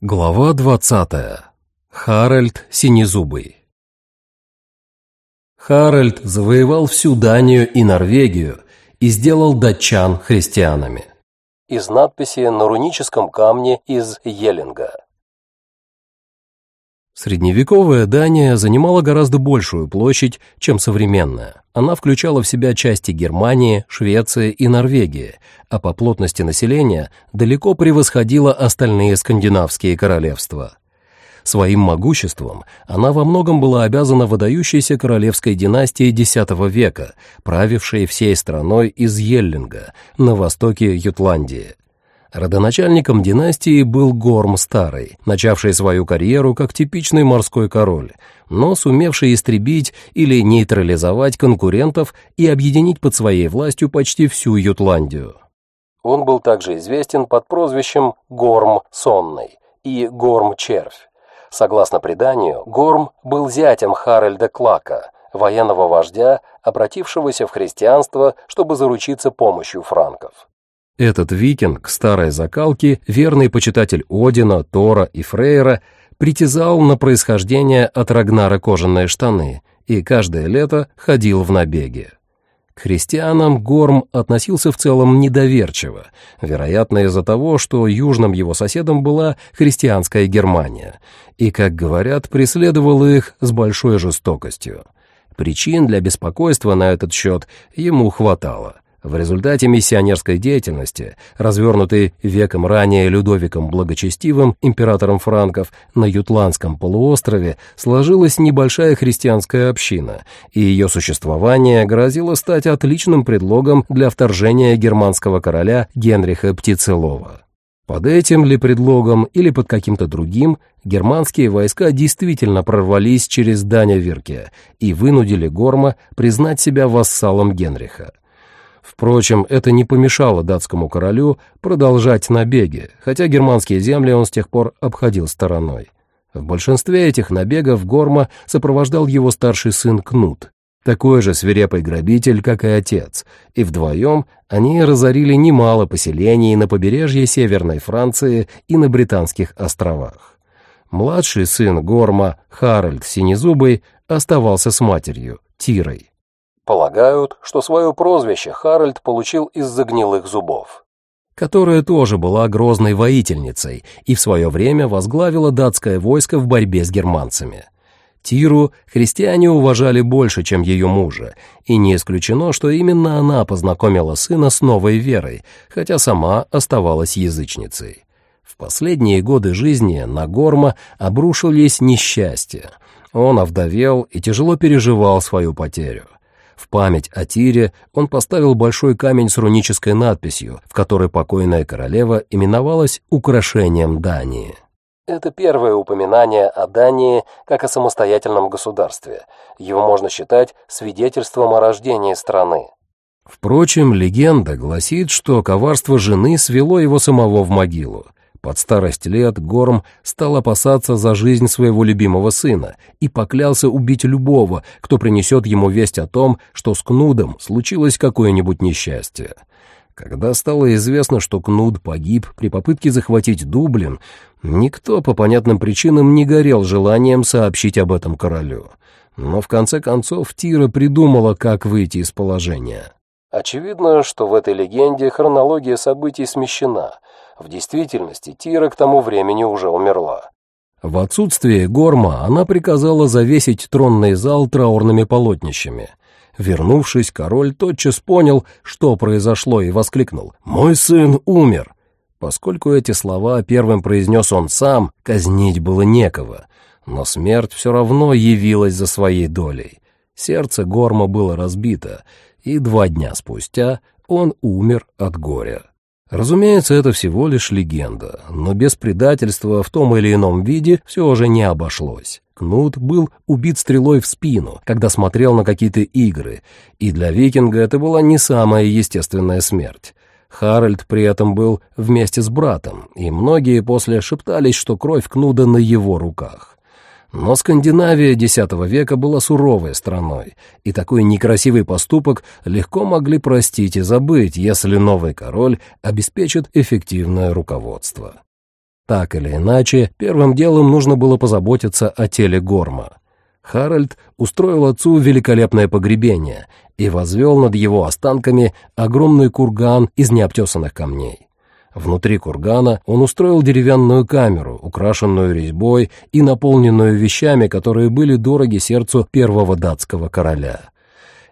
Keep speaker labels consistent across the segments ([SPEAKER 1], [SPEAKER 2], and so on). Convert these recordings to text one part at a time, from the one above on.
[SPEAKER 1] Глава двадцатая. Харальд Синезубый. Харальд завоевал всю Данию и Норвегию и сделал датчан христианами. Из надписи на руническом камне из Елинга. Средневековая Дания занимала гораздо большую площадь, чем современная. Она включала в себя части Германии, Швеции и Норвегии, а по плотности населения далеко превосходила остальные скандинавские королевства. Своим могуществом она во многом была обязана выдающейся королевской династии X века, правившей всей страной из Еллинга на востоке Ютландии. Родоначальником династии был Горм Старый, начавший свою карьеру как типичный морской король, но сумевший истребить или нейтрализовать конкурентов и объединить под своей властью почти всю Ютландию. Он был также известен под прозвищем Горм Сонный и Горм Червь. Согласно преданию, Горм был зятем Харальда Клака, военного вождя, обратившегося в христианство, чтобы заручиться помощью франков. Этот викинг старой закалки, верный почитатель Одина, Тора и Фрейра, притязал на происхождение от Рагнара кожаные штаны и каждое лето ходил в набеги. К христианам Горм относился в целом недоверчиво, вероятно из-за того, что южным его соседом была христианская Германия, и, как говорят, преследовал их с большой жестокостью. Причин для беспокойства на этот счет ему хватало — в результате миссионерской деятельности, развернутой веком ранее Людовиком Благочестивым, императором франков, на Ютландском полуострове сложилась небольшая христианская община, и ее существование грозило стать отличным предлогом для вторжения германского короля Генриха Птицелова. Под этим ли предлогом или под каким-то другим германские войска действительно прорвались через Даня-Вирке и вынудили Горма признать себя вассалом Генриха. Впрочем, это не помешало датскому королю продолжать набеги, хотя германские земли он с тех пор обходил стороной. В большинстве этих набегов Горма сопровождал его старший сын Кнут, такой же свирепый грабитель, как и отец, и вдвоем они разорили немало поселений на побережье Северной Франции и на Британских островах. Младший сын Горма, Харальд Синезубый, оставался с матерью, Тирой. Полагают, что свое прозвище Харальд получил из-за гнилых зубов. Которая тоже была грозной воительницей и в свое время возглавила датское войско в борьбе с германцами. Тиру христиане уважали больше, чем ее мужа, и не исключено, что именно она познакомила сына с новой верой, хотя сама оставалась язычницей. В последние годы жизни на Горма обрушились несчастья. Он овдовел и тяжело переживал свою потерю. В память о Тире он поставил большой камень с рунической надписью, в которой покойная королева именовалась украшением Дании. Это первое упоминание о Дании как о самостоятельном государстве. Его можно считать свидетельством о рождении страны. Впрочем, легенда гласит, что коварство жены свело его самого в могилу. Под старость лет Горм стал опасаться за жизнь своего любимого сына и поклялся убить любого, кто принесет ему весть о том, что с Кнудом случилось какое-нибудь несчастье. Когда стало известно, что Кнуд погиб при попытке захватить Дублин, никто по понятным причинам не горел желанием сообщить об этом королю. Но в конце концов Тира придумала, как выйти из положения. Очевидно, что в этой легенде хронология событий смещена — в действительности Тира к тому времени уже умерла. В отсутствие Горма она приказала завесить тронный зал траурными полотнищами. Вернувшись, король тотчас понял, что произошло, и воскликнул «Мой сын умер!». Поскольку эти слова первым произнес он сам, казнить было некого, но смерть все равно явилась за своей долей. Сердце Горма было разбито, и два дня спустя он умер от горя. Разумеется, это всего лишь легенда, но без предательства в том или ином виде все же не обошлось. Кнут был убит стрелой в спину, когда смотрел на какие-то игры, и для викинга это была не самая естественная смерть. Харальд при этом был вместе с братом, и многие после шептались, что кровь Кнуда на его руках. Но Скандинавия X века была суровой страной, и такой некрасивый поступок легко могли простить и забыть, если новый король обеспечит эффективное руководство. Так или иначе, первым делом нужно было позаботиться о теле Горма. Харальд устроил отцу великолепное погребение и возвел над его останками огромный курган из необтесанных камней. Внутри кургана он устроил деревянную камеру, украшенную резьбой и наполненную вещами, которые были дороги сердцу первого датского короля.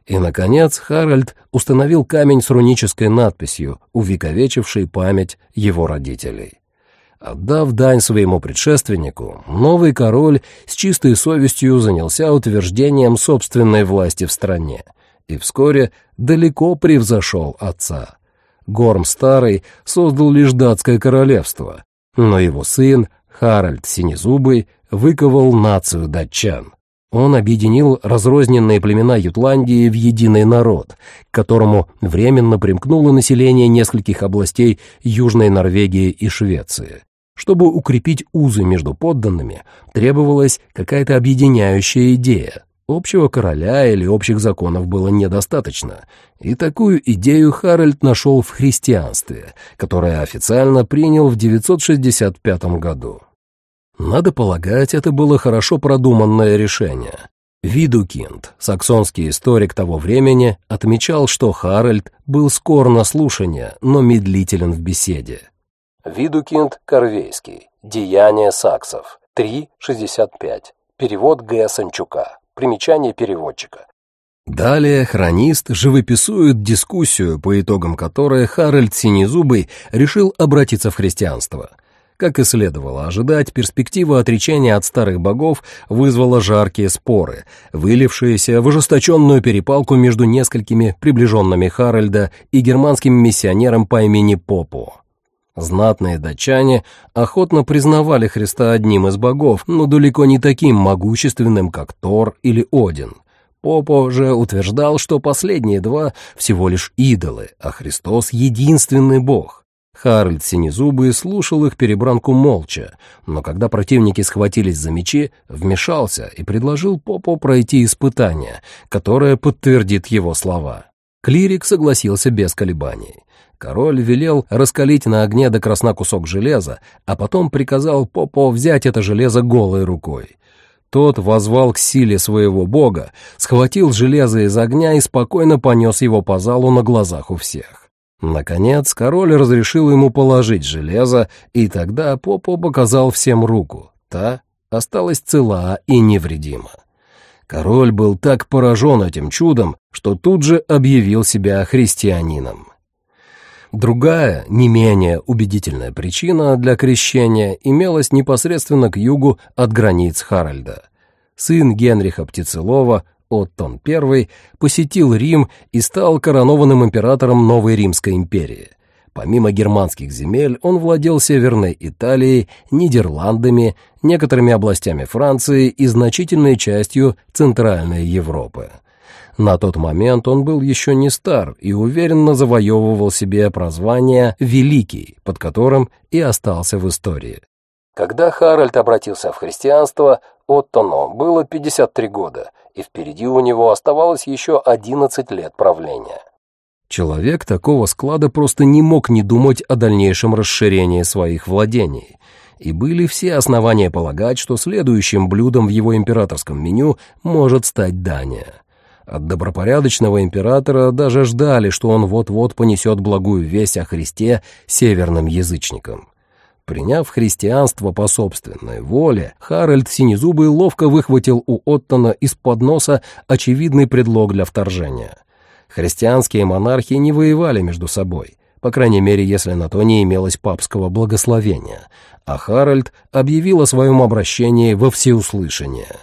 [SPEAKER 1] И, наконец, Харальд установил камень с рунической надписью, увековечившей память его родителей. Отдав дань своему предшественнику, новый король с чистой совестью занялся утверждением собственной власти в стране и вскоре далеко превзошел отца. Горм Старый создал лишь датское королевство, но его сын, Харальд Синезубый, выковал нацию датчан. Он объединил разрозненные племена Ютландии в единый народ, к которому временно примкнуло население нескольких областей Южной Норвегии и Швеции. Чтобы укрепить узы между подданными, требовалась какая-то объединяющая идея. Общего короля или общих законов было недостаточно, и такую идею Харальд нашел в христианстве, которое официально принял в 965 году. Надо полагать, это было хорошо продуманное решение. Видукинд, саксонский историк того времени, отмечал, что Харальд был скор на слушание, но медлителен в беседе. Видукинд Корвейский. Деяния саксов. 3.65. Перевод Г. Санчука. Примечание переводчика. Далее хронист живописует дискуссию, по итогам которой Харальд Синезубый решил обратиться в христианство – как и следовало ожидать, перспектива отречения от старых богов вызвала жаркие споры, вылившиеся в ожесточенную перепалку между несколькими приближенными Харальда и германским миссионером по имени Попу. Знатные датчане охотно признавали Христа одним из богов, но далеко не таким могущественным, как Тор или Один. Попо же утверждал, что последние два всего лишь идолы, а Христос — единственный бог. Харальд Синезубый слушал их перебранку молча, но когда противники схватились за мечи, вмешался и предложил Попу пройти испытание, которое подтвердит его слова. Клирик согласился без колебаний. Король велел раскалить на огне до красна кусок железа, а потом приказал Попо взять это железо голой рукой. Тот возвал к силе своего бога, схватил железо из огня и спокойно понес его по залу на глазах у всех. Наконец, король разрешил ему положить железо, и тогда Попо показал всем руку. Та осталась цела и невредима. Король был так поражен этим чудом, что тут же объявил себя христианином. Другая, не менее убедительная причина для крещения имелась непосредственно к югу от границ Харальда. Сын Генриха Птицелова Оттон I посетил Рим и стал коронованным императором новой Римской империи. Помимо германских земель, он владел Северной Италией, Нидерландами, некоторыми областями Франции и значительной частью Центральной Европы. На тот момент он был еще не стар и уверенно завоевывал себе прозвание «Великий», под которым и остался в истории. Когда Харальд обратился в христианство, Оттону было 53 года, и впереди у него оставалось еще 11 лет правления. Человек такого склада просто не мог не думать о дальнейшем расширении своих владений, и были все основания полагать, что следующим блюдом в его императорском меню может стать Дания. От добропорядочного императора даже ждали, что он вот-вот понесет благую весть о Христе северным язычникам. Приняв христианство по собственной воле, Харальд Синезубый ловко выхватил у Оттона из-под носа очевидный предлог для вторжения. Христианские монархи не воевали между собой, по крайней мере, если на то не имелось папского благословения, а Харальд объявил о своем обращении во всеуслышание.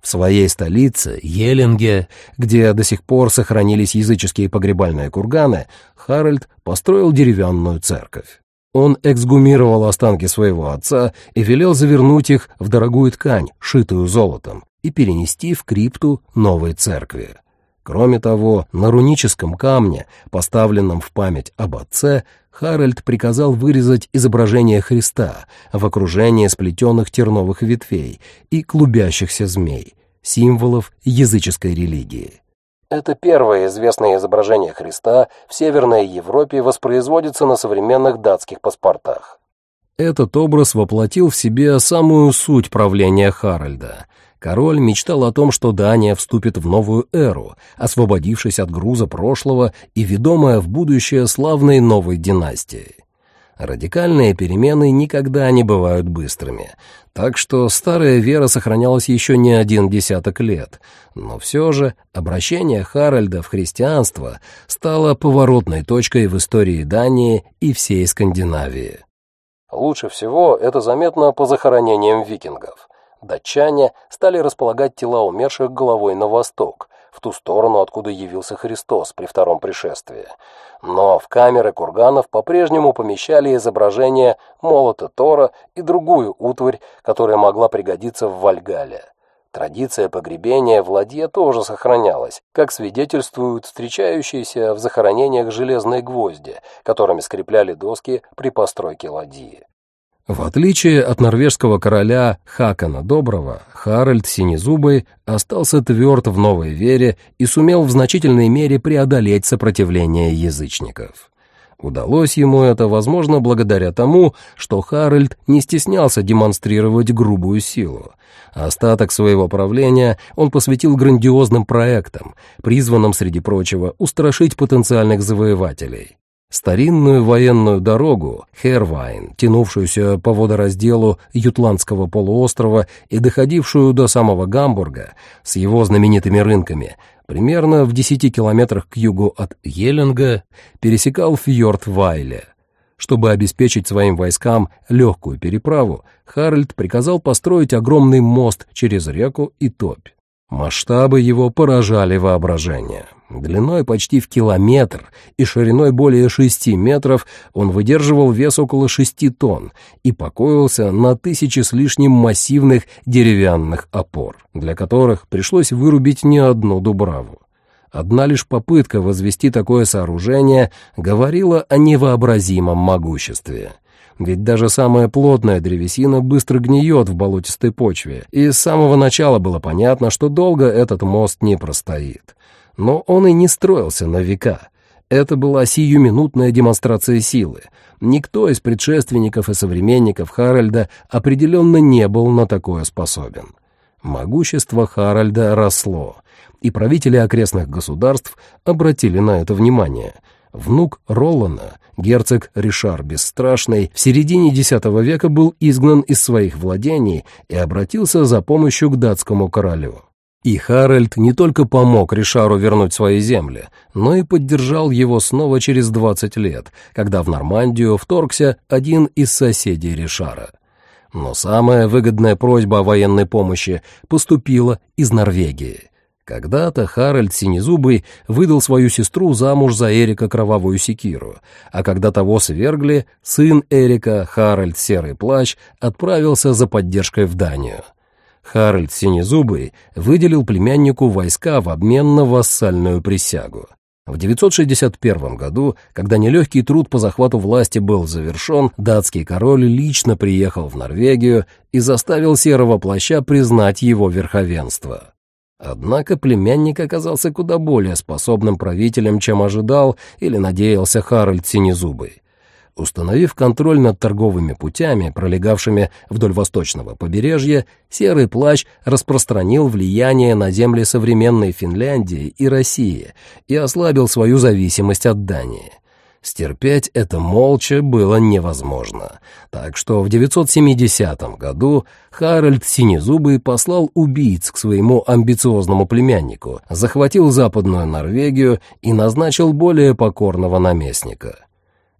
[SPEAKER 1] В своей столице, Елинге, где до сих пор сохранились языческие погребальные курганы, Харальд построил деревянную церковь. Он эксгумировал останки своего отца и велел завернуть их в дорогую ткань, шитую золотом, и перенести в крипту новой церкви. Кроме того, на руническом камне, поставленном в память об отце, Харальд приказал вырезать изображение Христа в окружении сплетенных терновых ветвей и клубящихся змей, символов языческой религии. Это первое известное изображение Христа в Северной Европе воспроизводится на современных датских паспортах. Этот образ воплотил в себе самую суть правления Харальда. Король мечтал о том, что Дания вступит в новую эру, освободившись от груза прошлого и ведомая в будущее славной новой династией. Радикальные перемены никогда не бывают быстрыми, так что старая вера сохранялась еще не один десяток лет, но все же обращение Харальда в христианство стало поворотной точкой в истории Дании и всей Скандинавии. Лучше всего это заметно по захоронениям викингов. Датчане стали располагать тела умерших головой на восток, в ту сторону, откуда явился Христос при втором пришествии. Но в камеры курганов по-прежнему помещали изображение молота Тора и другую утварь, которая могла пригодиться в Вальгале. Традиция погребения в ладье тоже сохранялась, как свидетельствуют встречающиеся в захоронениях железные гвозди, которыми скрепляли доски при постройке ладьи. В отличие от норвежского короля Хакана Доброго, Харальд Синезубый остался тверд в новой вере и сумел в значительной мере преодолеть сопротивление язычников. Удалось ему это, возможно, благодаря тому, что Харальд не стеснялся демонстрировать грубую силу. Остаток своего правления он посвятил грандиозным проектам, призванным, среди прочего, устрашить потенциальных завоевателей. Старинную военную дорогу Хервайн, тянувшуюся по водоразделу Ютландского полуострова и доходившую до самого Гамбурга с его знаменитыми рынками, примерно в 10 километрах к югу от Елинга, пересекал фьорд Вайле. Чтобы обеспечить своим войскам легкую переправу, Харальд приказал построить огромный мост через реку и топь. Масштабы его поражали воображение. Длиной почти в километр и шириной более шести метров он выдерживал вес около шести тонн и покоился на тысячи с лишним массивных деревянных опор, для которых пришлось вырубить не одну дубраву. Одна лишь попытка возвести такое сооружение говорила о невообразимом могуществе — ведь даже самая плотная древесина быстро гниет в болотистой почве, и с самого начала было понятно, что долго этот мост не простоит. Но он и не строился на века. Это была сиюминутная демонстрация силы. Никто из предшественников и современников Харальда определенно не был на такое способен. Могущество Харальда росло, и правители окрестных государств обратили на это внимание — Внук Ролана, герцог Ришар Бесстрашный, в середине X века был изгнан из своих владений и обратился за помощью к датскому королю. И Харальд не только помог Ришару вернуть свои земли, но и поддержал его снова через 20 лет, когда в Нормандию вторгся один из соседей Ришара. Но самая выгодная просьба о военной помощи поступила из Норвегии. Когда-то Харальд Синезубый выдал свою сестру замуж за Эрика Кровавую Секиру, а когда того свергли, сын Эрика, Харальд Серый Плащ, отправился за поддержкой в Данию. Харальд Синезубый выделил племяннику войска в обмен на вассальную присягу. В 961 году, когда нелегкий труд по захвату власти был завершен, датский король лично приехал в Норвегию и заставил Серого Плаща признать его верховенство. Однако племянник оказался куда более способным правителем, чем ожидал или надеялся Харальд Синезубый. Установив контроль над торговыми путями, пролегавшими вдоль восточного побережья, Серый Плащ распространил влияние на земли современной Финляндии и России и ослабил свою зависимость от Дании. Стерпеть это молча было невозможно. Так что в 970 году Харальд Синезубый послал убийц к своему амбициозному племяннику, захватил Западную Норвегию и назначил более покорного наместника.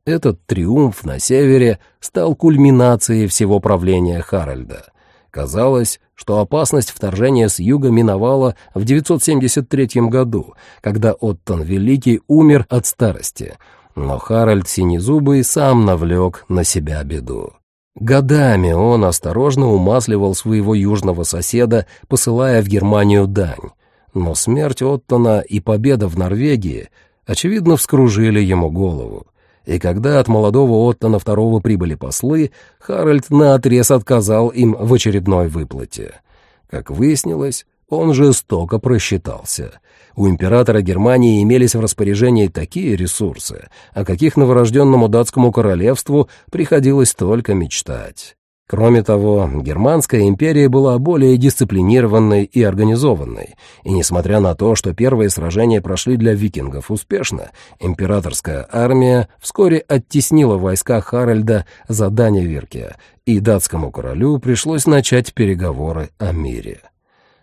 [SPEAKER 1] Этот триумф на севере стал кульминацией всего правления Харальда. Казалось, что опасность вторжения с юга миновала в 973 году, когда Оттон Великий умер от старости — но Харальд Синезубый сам навлек на себя беду. Годами он осторожно умасливал своего южного соседа, посылая в Германию дань. Но смерть Оттона и победа в Норвегии, очевидно, вскружили ему голову. И когда от молодого Оттона II прибыли послы, Харальд наотрез отказал им в очередной выплате. Как выяснилось, Он жестоко просчитался. У императора Германии имелись в распоряжении такие ресурсы, о каких новорожденному датскому королевству приходилось только мечтать. Кроме того, Германская империя была более дисциплинированной и организованной, и несмотря на то, что первые сражения прошли для викингов успешно, императорская армия вскоре оттеснила войска Харальда за Даневирке, и датскому королю пришлось начать переговоры о мире.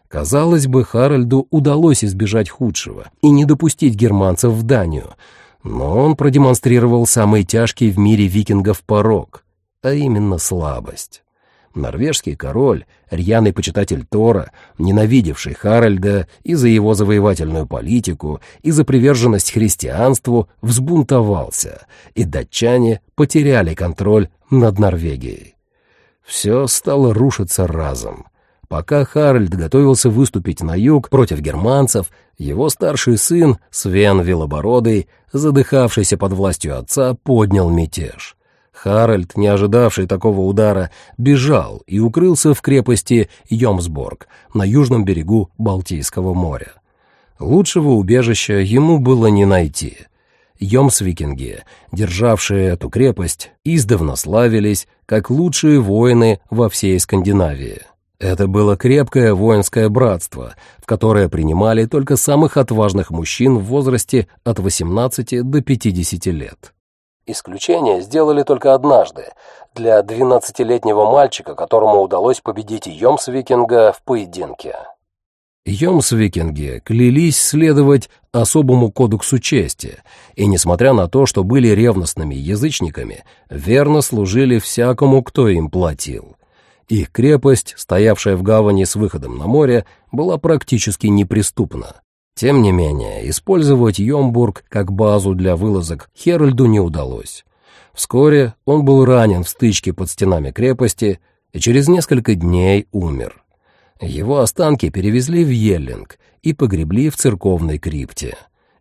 [SPEAKER 1] Казалось бы, Харальду удалось избежать худшего и не допустить германцев в Данию, но он продемонстрировал самый тяжкий в мире викингов порог, а именно слабость. Норвежский король, рьяный почитатель Тора, ненавидевший Харальда и за его завоевательную политику, и за приверженность христианству, взбунтовался, и датчане потеряли контроль над Норвегией. Все стало рушиться разом. Пока Харальд готовился выступить на юг против германцев, его старший сын, Свен Велобородый, задыхавшийся под властью отца, поднял мятеж. Харальд, не ожидавший такого удара, бежал и укрылся в крепости Йомсборг на южном берегу Балтийского моря. Лучшего убежища ему было не найти. Йомсвикинги, державшие эту крепость, издавна славились как лучшие воины во всей Скандинавии. Это было крепкое воинское братство, в которое принимали только самых отважных мужчин в возрасте от 18 до 50 лет. Исключение сделали только однажды, для 12-летнего мальчика, которому удалось победить Йомсвикинга в поединке. Йомсвикинги клялись следовать особому кодексу чести, и, несмотря на то, что были ревностными язычниками, верно служили всякому, кто им платил. Их крепость, стоявшая в гавани с выходом на море, была практически неприступна. Тем не менее, использовать Йомбург как базу для вылазок Херальду не удалось. Вскоре он был ранен в стычке под стенами крепости и через несколько дней умер. Его останки перевезли в Йеллинг и погребли в церковной крипте.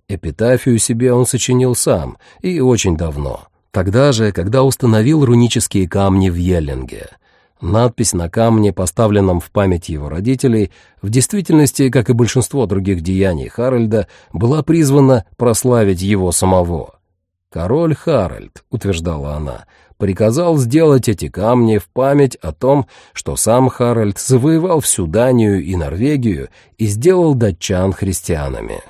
[SPEAKER 1] Эпитафию себе он сочинил сам и очень давно, тогда же, когда установил рунические камни в Йеллинге — Надпись на камне, поставленном в память его родителей, в действительности, как и большинство других деяний Харальда, была призвана прославить его самого. «Король Харальд», — утверждала она, — приказал сделать эти камни в память о том, что сам Харальд завоевал всю Данию и Норвегию и сделал датчан христианами.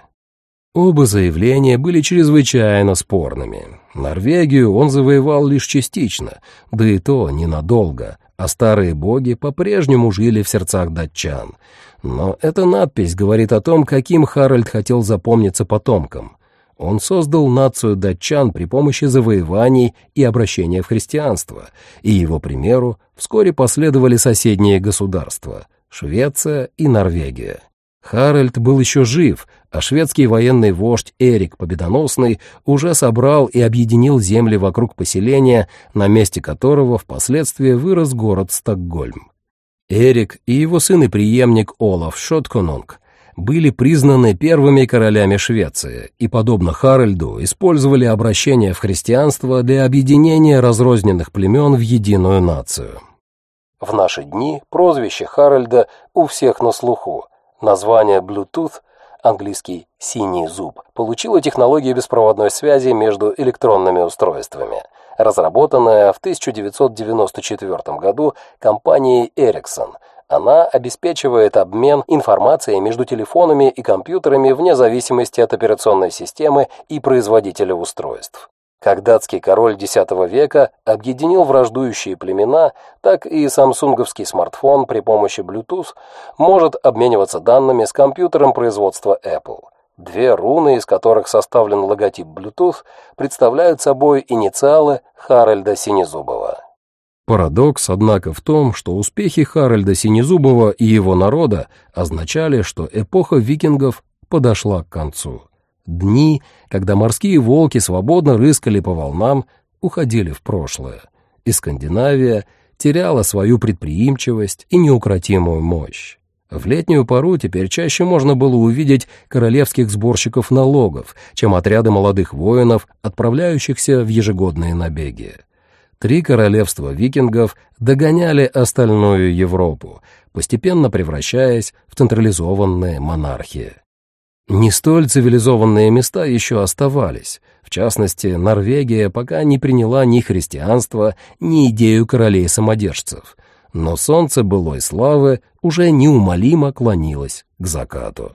[SPEAKER 1] Оба заявления были чрезвычайно спорными. Норвегию он завоевал лишь частично, да и то ненадолго, а старые боги по-прежнему жили в сердцах датчан. Но эта надпись говорит о том, каким Харальд хотел запомниться потомкам. Он создал нацию датчан при помощи завоеваний и обращения в христианство, и его примеру вскоре последовали соседние государства — Швеция и Норвегия. Харальд был еще жив, а шведский военный вождь Эрик Победоносный уже собрал и объединил земли вокруг поселения, на месте которого впоследствии вырос город Стокгольм. Эрик и его сын и преемник Олаф Шотконунг были признаны первыми королями Швеции и, подобно Харальду, использовали обращение в христианство для объединения разрозненных племен в единую нацию. В наши дни прозвище Харальда у всех на слуху – Название Bluetooth, английский «синий зуб», получила технология беспроводной связи между электронными устройствами, разработанная в 1994 году компанией Ericsson. Она обеспечивает обмен информацией между телефонами и компьютерами вне зависимости от операционной системы и производителя устройств. Как датский король X века объединил враждующие племена, так и самсунговский смартфон при помощи Bluetooth может обмениваться данными с компьютером производства Apple. Две руны, из которых составлен логотип Bluetooth, представляют собой инициалы Харальда Синезубова. Парадокс, однако, в том, что успехи Харальда Синезубова и его народа означали, что эпоха викингов подошла к концу. Дни, когда морские волки свободно рыскали по волнам, уходили в прошлое, и Скандинавия теряла свою предприимчивость и неукротимую мощь. В летнюю пору теперь чаще можно было увидеть королевских сборщиков налогов, чем отряды молодых воинов, отправляющихся в ежегодные набеги. Три королевства викингов догоняли остальную Европу, постепенно превращаясь в централизованные монархии. Не столь цивилизованные места еще оставались. В частности, Норвегия пока не приняла ни христианство, ни идею королей-самодержцев. Но солнце былой славы уже неумолимо клонилось к закату.